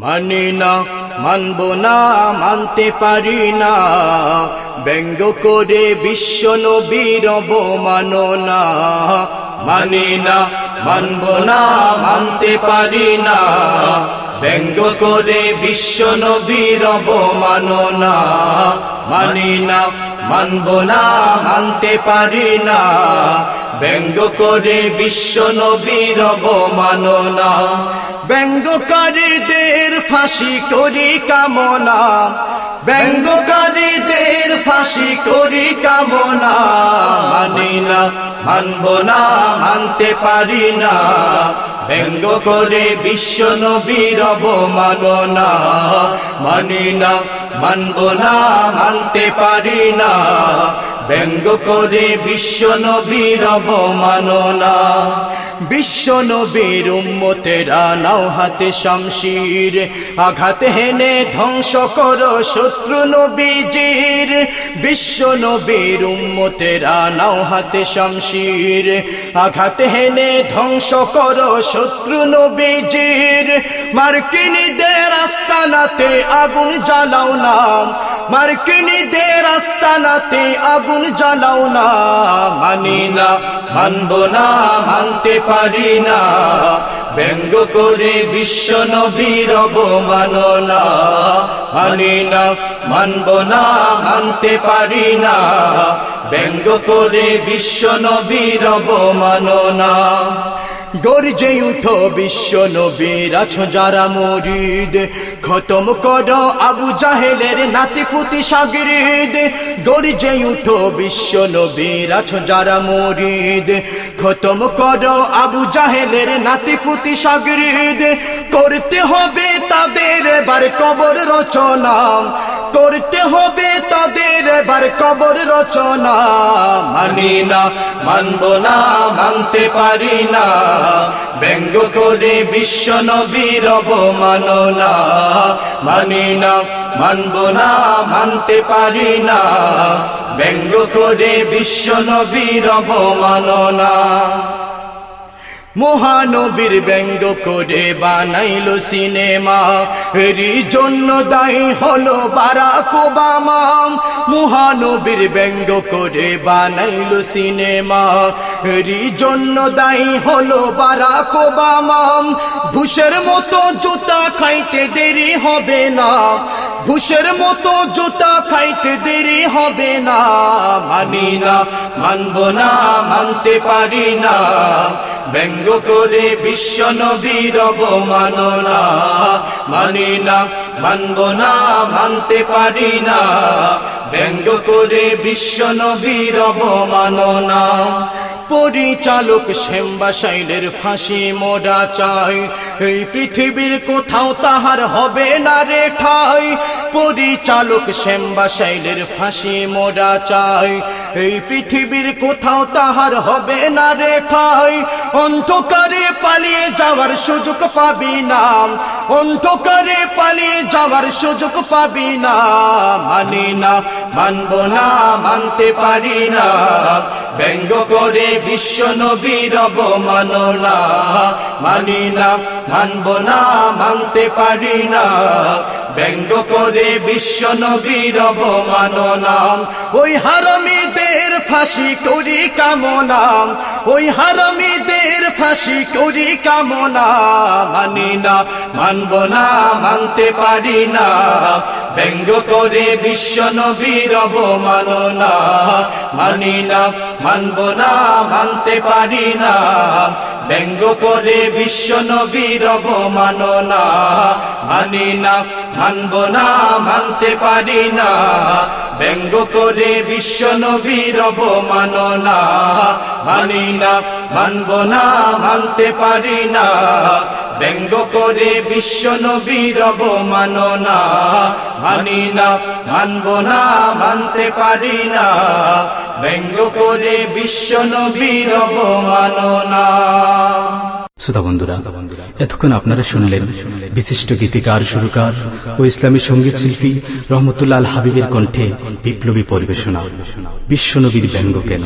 মানি না, মানব না, মানতে পারি না। ব্যঙ্গ করে বিশ্ব নবীর অবমাননা। মানি না, মানব না, মানতে পারি না। ব্যঙ্গ করে বিশ্ব নবীর অবমাননা। মানি না, মানব না, মানতে পারি না। ব্যঙ্গ করে বিশ্ব নবীর অবমাননা। ব্যঙ্গকারীদের ফাঁসি করি কামনা। ব্যঙ্গকারীদের ফাঁসি করি কামনা। মানি না, মানব না, মানতে পারি না। ব্যঙ্গ করে বিশ্ব নবীর অবমাননা। মানি না, মানব না, মানতে পারি না। ব্যঙ্গ করে বিশ্ব নবীর অবমাননা। বিশ্ব নবীর উম্মতেরা নাও হাতে শামশির। আঘাত হেনে ধ্বংস করো শত্রু নবীজির। বিশ্ব নবীর উম্মতেরা নাও হাতে শামশির। আঘাত হেনে ধ্বংস করো শত্রু নবীজির। মার্কিনীদের আস্তানাতে আগুন জ্বালাও না। মার্কিনীদের আস্তানাতে আগুন জ্বালাও না, মানি না, মানব না, মানতে পারি না। ব্যঙ্গ করে বিশ্ব নবীর অবমাননা মানি না, মানব না, মানতে পারি না। ব্যঙ্গ করে বিশ্ব নবীর অবমাননা গর্জে উঠো বিশ্ব নবীর, আছো যারা মরিদ। খতম করো আবু জাহেলের নাতি ফুতি সাগরিদ। গর্জে উঠো বিশ্ব নবীর, আছো যারা মরিদ। খতম করো আবু জাহেলের নাতি ফুতি সাগরিদ। করতে হবে এবার কবর রচনা। করতে হবে তাদের এবার কবর রচনা। মানি না, মানব না, মানতে পারি না। ব্যঙ্গ করে বিশ্ব নবীর অবমাননা। মানি না, মানব না, মানতে পারি না। ব্যঙ্গ করে বিশ্ব নবীর অবমাননা। মহানবীর ব্যঙ্গ করে বানাইল সিনেমা। এরই জন্য দায়ী হলো বারাক ওবামা। মহানবীর ব্যঙ্গ করে বানাইল সিনেমা। এরই জন্য দায়ী হলো বারাক ওবামা। ভুষের মতো জুতা খাইতে দেরি হবে না। ঘুষের মতো জুতা খাইতে দেরি হবে না। মানি না, মানব না, মানতে পারি না। ব্যঙ্গ করে বিশ্ব নবীর অবমাননা। মানি না, মানব না, মানতে পারি না। ব্যঙ্গ করে বিশ্ব নবীর অবমাননা। পরিচালক শ্যাম্বা শাইলের ফাঁসি মোড়া চাই। এই পৃথিবীর কোথাও তাহার হবে না রে ঠাই। পরিচালক শ্যাম্বা শাইলের ফাঁসি মোড়া চাই। এই পৃথিবীর কোথাও তাহার হবে না রে ঠাই। অন্ধকারে পালিয়ে যাওয়ার সুযোগ পাবি না। অন্ধকারে পালিয়ে যাওয়ার সুযোগ পাবি না। মানি না, মানব না, মানতে পারি না। ব্যঙ্গ করে বিশ্ব নবীর অবমাননা। মানি না, মানব না, মানতে পারি না। ব্যঙ্গ করে বিশ্ব নবীর অবমাননা। ওই হারামিদের ফাঁসি করি কামনা ওই হারামিদের ফাঁসি করি কামনা মানি না, মানব না, মানতে পারি না। ব্যঙ্গ করে বিশ্ব নবীর অবমাননা। মানি না, মানব না, মানতে পারি না। ব্যঙ্গ করে বিশ্ব নবীর অবমাননা। মানি না, মানব না, মানতে পারি না। ব্যঙ্গ করে বিশ্ব নবীর অবমাননা। মানি না, মানব না, মানতে পারি না। ব্যঙ্গ করে বিশ্ব নবীর অবমাননা। মানি না, মানব না, মানতে পারি না। ব্যঙ্গ করে বিশ্ব নবীর অবমাননা। শ্রোতা বন্ধুরা, এতক্ষণ আপনারা শুনলেন বিশিষ্ট গীতিকার, সুরকার ও ইসলামী সংগীত শিল্পী রহমতুল্লাহ আল হাবিবের কণ্ঠে বিপ্লবী পরিবেশনা। বিশ্বনবীর ব্যঙ্গ কেন?